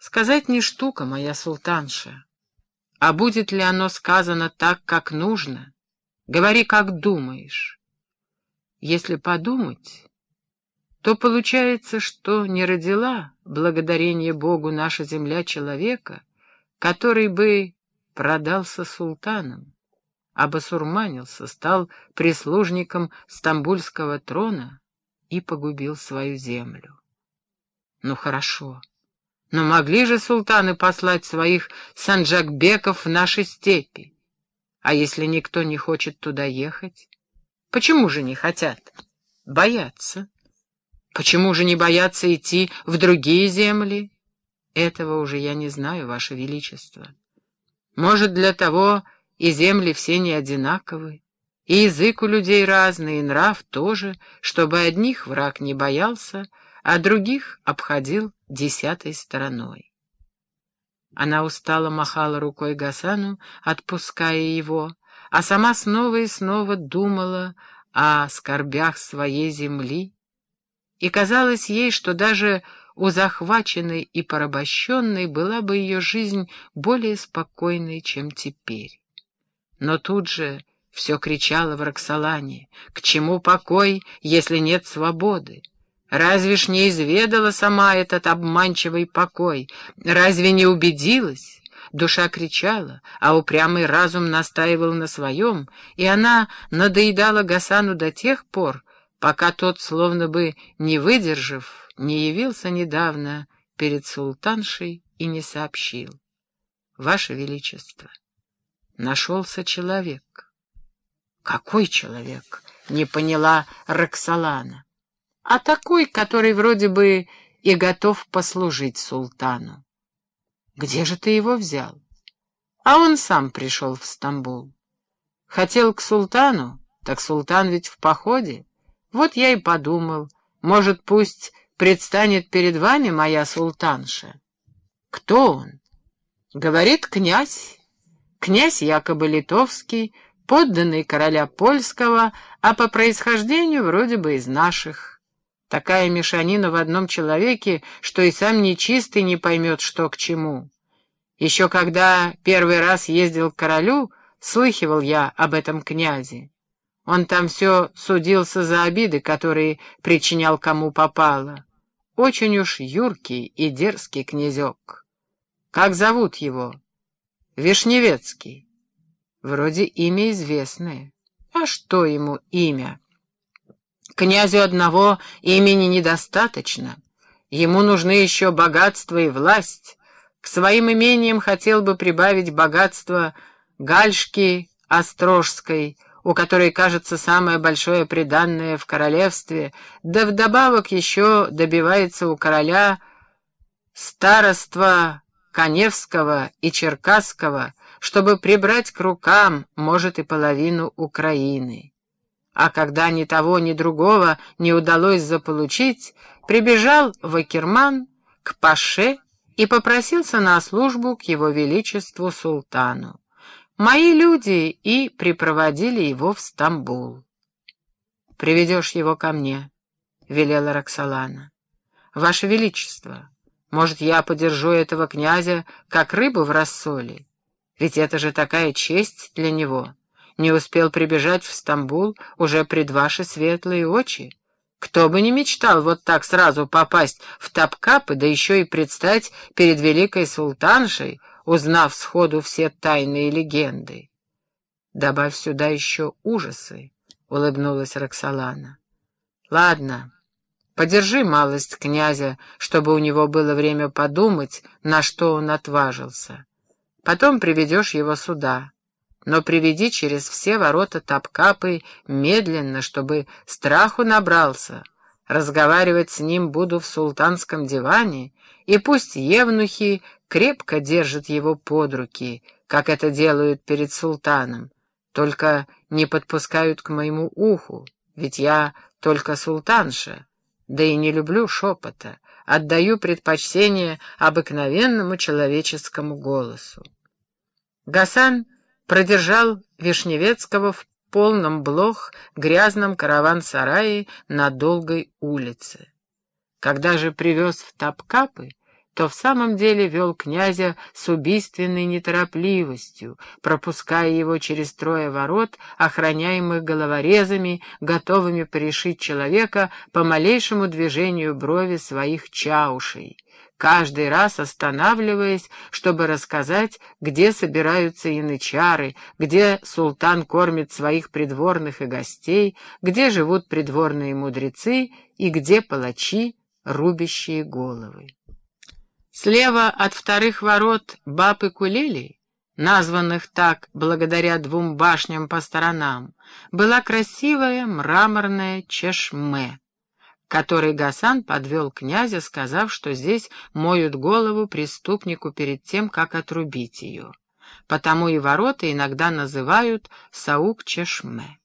Сказать не штука, моя султанша. А будет ли оно сказано так, как нужно? Говори, как думаешь. Если подумать, то получается, что не родила, благодарение Богу, наша земля человека, который бы продался султаном, обосурманился, стал прислужником стамбульского трона и погубил свою землю. Ну хорошо, но могли же султаны послать своих санджакбеков в наши степи? А если никто не хочет туда ехать? Почему же не хотят? Боятся. Почему же не боятся идти в другие земли? Этого уже я не знаю, Ваше Величество. Может, для того и земли все не одинаковы, и язык у людей разный, и нрав тоже, чтобы одних враг не боялся, а других обходил десятой стороной. Она устало махала рукой Гасану, отпуская его, а сама снова и снова думала о скорбях своей земли, и казалось ей, что даже у захваченной и порабощенной была бы ее жизнь более спокойной, чем теперь. Но тут же все кричало в Роксолане, к чему покой, если нет свободы? Разве ж не изведала сама этот обманчивый покой? Разве не убедилась? Душа кричала, а упрямый разум настаивал на своем, и она надоедала Гасану до тех пор, пока тот, словно бы не выдержав, не явился недавно перед султаншей и не сообщил. Ваше Величество, нашелся человек. Какой человек? Не поняла Роксолана а такой, который вроде бы и готов послужить султану. Где же ты его взял? А он сам пришел в Стамбул. Хотел к султану, так султан ведь в походе. Вот я и подумал, может, пусть предстанет перед вами моя султанша. Кто он? Говорит, князь. Князь якобы литовский, подданный короля польского, а по происхождению вроде бы из наших. Такая мешанина в одном человеке, что и сам нечистый не поймет, что к чему. Еще когда первый раз ездил к королю, слыхивал я об этом князе. Он там все судился за обиды, которые причинял кому попало. Очень уж юркий и дерзкий князек. Как зовут его? Вишневецкий. Вроде имя известное. А что ему имя? Князю одного имени недостаточно. Ему нужны еще богатство и власть. К своим имениям хотел бы прибавить богатство Гальшки Острожской, у которой, кажется, самое большое приданное в королевстве, да вдобавок еще добивается у короля староства Коневского и Черкасского, чтобы прибрать к рукам, может, и половину Украины а когда ни того, ни другого не удалось заполучить, прибежал в Акерман к Паше и попросился на службу к его величеству султану. Мои люди и припроводили его в Стамбул. «Приведешь его ко мне», — велела Роксолана. «Ваше Величество, может, я подержу этого князя, как рыбу в рассоле? Ведь это же такая честь для него» не успел прибежать в Стамбул уже пред ваши светлые очи. Кто бы не мечтал вот так сразу попасть в Тапкапы, да еще и предстать перед великой султаншей, узнав сходу все тайные легенды. Добавь сюда еще ужасы, — улыбнулась Роксолана. Ладно, подержи малость князя, чтобы у него было время подумать, на что он отважился. Потом приведешь его сюда но приведи через все ворота Тапкапы медленно, чтобы страху набрался. Разговаривать с ним буду в султанском диване, и пусть евнухи крепко держат его под руки, как это делают перед султаном, только не подпускают к моему уху, ведь я только султанша, да и не люблю шепота, отдаю предпочтение обыкновенному человеческому голосу. Гасан продержал Вишневецкого в полном блох грязном караван-сарае на долгой улице. Когда же привез в Тапкапы, то в самом деле вел князя с убийственной неторопливостью, пропуская его через трое ворот, охраняемых головорезами, готовыми порешить человека по малейшему движению брови своих чаушей, каждый раз останавливаясь, чтобы рассказать, где собираются янычары, где султан кормит своих придворных и гостей, где живут придворные мудрецы и где палачи, рубящие головы. Слева от вторых ворот Бабы Кулели, названных так благодаря двум башням по сторонам, была красивая мраморная чешме, которой Гасан подвел князя, сказав, что здесь моют голову преступнику перед тем, как отрубить ее. Потому и ворота иногда называют Саук-Чешме.